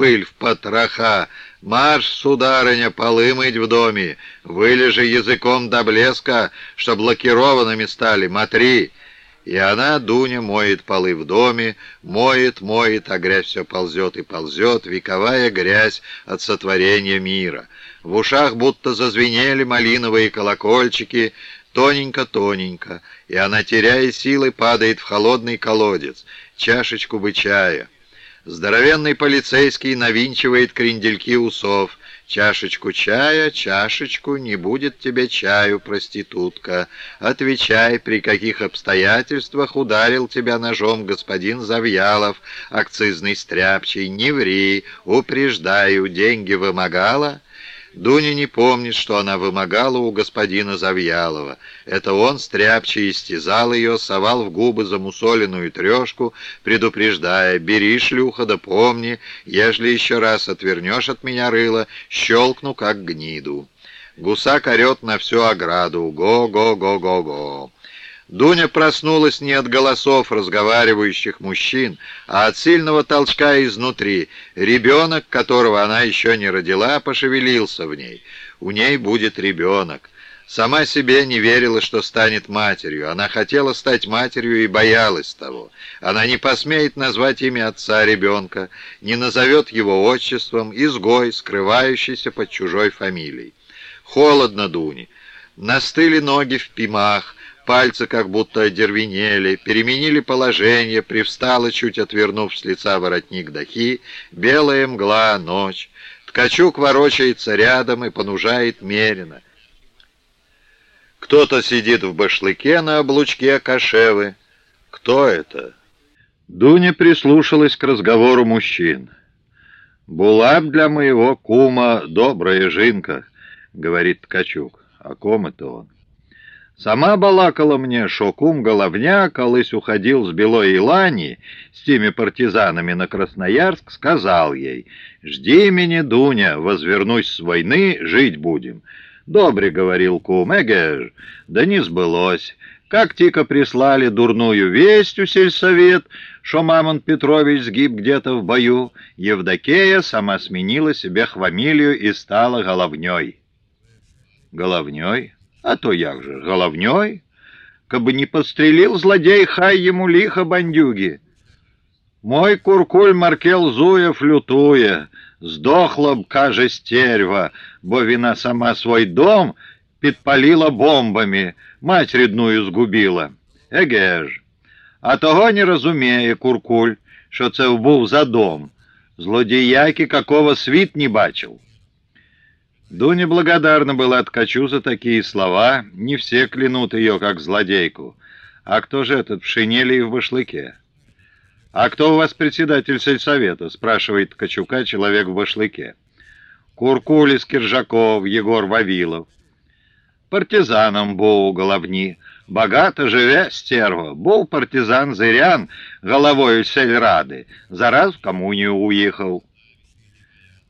пыль в потроха. Марш, сударыня, полы мыть в доме, вылежи языком до блеска, чтоб лакированными стали, матри. И она, Дуня, моет полы в доме, моет, моет, а грязь все ползет и ползет, вековая грязь от сотворения мира. В ушах будто зазвенели малиновые колокольчики, тоненько-тоненько, и она, теряя силы, падает в холодный колодец, чашечку бы чая. Здоровенный полицейский навинчивает крендельки усов. «Чашечку чая, чашечку, не будет тебе чаю, проститутка. Отвечай, при каких обстоятельствах ударил тебя ножом господин Завьялов, акцизный стряпчий. Не ври, упреждаю, деньги вымогала?» Дуня не помнит, что она вымогала у господина Завьялова. Это он, стряпчий, истязал ее, совал в губы замусоленную трешку, предупреждая, «Бери, шлюха, да помни, ежели еще раз отвернешь от меня рыло, щелкну, как гниду». Гусак орет на всю ограду «Го-го-го-го-го». Дуня проснулась не от голосов разговаривающих мужчин, а от сильного толчка изнутри. Ребенок, которого она еще не родила, пошевелился в ней. У ней будет ребенок. Сама себе не верила, что станет матерью. Она хотела стать матерью и боялась того. Она не посмеет назвать имя отца ребенка, не назовет его отчеством, изгой, скрывающийся под чужой фамилией. Холодно Дуне. Настыли ноги в пимах, Пальцы как будто одервенели, переменили положение, привстала, чуть отвернув с лица воротник дахи, белая мгла, ночь. Ткачук ворочается рядом и понужает меренно. Кто-то сидит в башлыке на облучке кашевы. Кто это? Дуня прислушалась к разговору мужчин. «Булап для моего кума добрая жинка», — говорит Ткачук. «О ком это он?» Сама балакала мне, шо кум Головня, колысь уходил с Белой Илани с теми партизанами на Красноярск, сказал ей, «Жди меня, Дуня, возвернусь с войны, жить будем». «Добре», — говорил кум, «эгеж, да не сбылось». Как тика прислали дурную весть у сельсовет, что Мамонт Петрович сгиб где-то в бою, Евдокея сама сменила себе хвамилию и стала головней. Головней? А то як же, головней? Кабы не подстрелил злодей, хай ему лихо бандюги. Мой куркуль Маркел Зуев лютує, здохла б, каже стерва, бо вина сама свой дом підпалила бомбами, мать рідную згубила. Еге ж. А того не розуміє куркуль, що це був за дом. Злодіяки какого світ не бачив. Дуня благодарна была Ткачу за такие слова. Не все клянут ее, как злодейку. А кто же этот в шинели и в башлыке? «А кто у вас председатель сельсовета?» — спрашивает Ткачука человек в башлыке. «Куркулис Киржаков, Егор Вавилов». «Партизаном был головни. Богато живе, стерва. Был партизан Зырян головою сельрады. Зараз в коммунию уехал».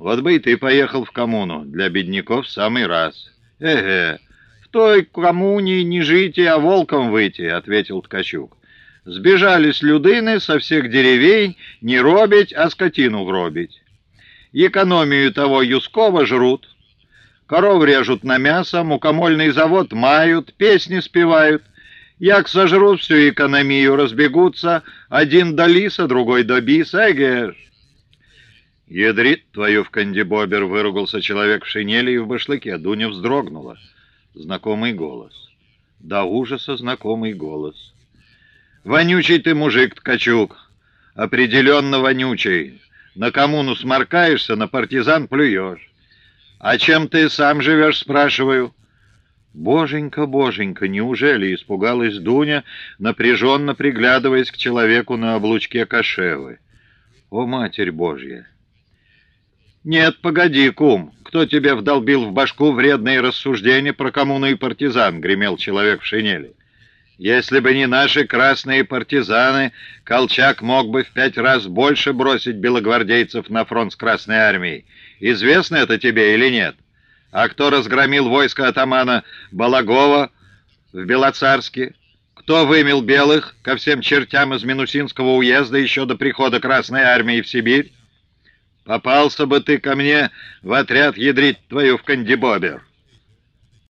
Вот бы и ты поехал в коммуну. Для бедняков самый раз. Эге, в той коммуне не жить, а волком выйти, ответил Ткачук. Сбежались людыны со всех деревень, не робить, а скотину гробить. Экономию того Юскова жрут. Коров режут на мясо, мукомольный завод мают, песни спевают. Як сожрут всю экономию, разбегутся, один до лиса, другой до биса, эге «Ядрит твою в кандибобер!» — выругался человек в шинели и в башлыке. Дуня вздрогнула. Знакомый голос. До ужаса знакомый голос. «Вонючий ты мужик, Ткачук! Определенно вонючий! На коммуну сморкаешься, на партизан плюешь! А чем ты сам живешь, спрашиваю?» «Боженька, боженька, неужели?» — испугалась Дуня, напряженно приглядываясь к человеку на облучке кашевы. «О, Матерь Божья!» «Нет, погоди, кум, кто тебе вдолбил в башку вредные рассуждения про коммуну и партизан?» — гремел человек в шинели. «Если бы не наши красные партизаны, Колчак мог бы в пять раз больше бросить белогвардейцев на фронт с Красной Армией. Известно это тебе или нет? А кто разгромил войско атамана Балагова в Белоцарске? Кто вымел белых ко всем чертям из Минусинского уезда еще до прихода Красной Армии в Сибирь? Попался бы ты ко мне в отряд ядрить твою в кандибобер.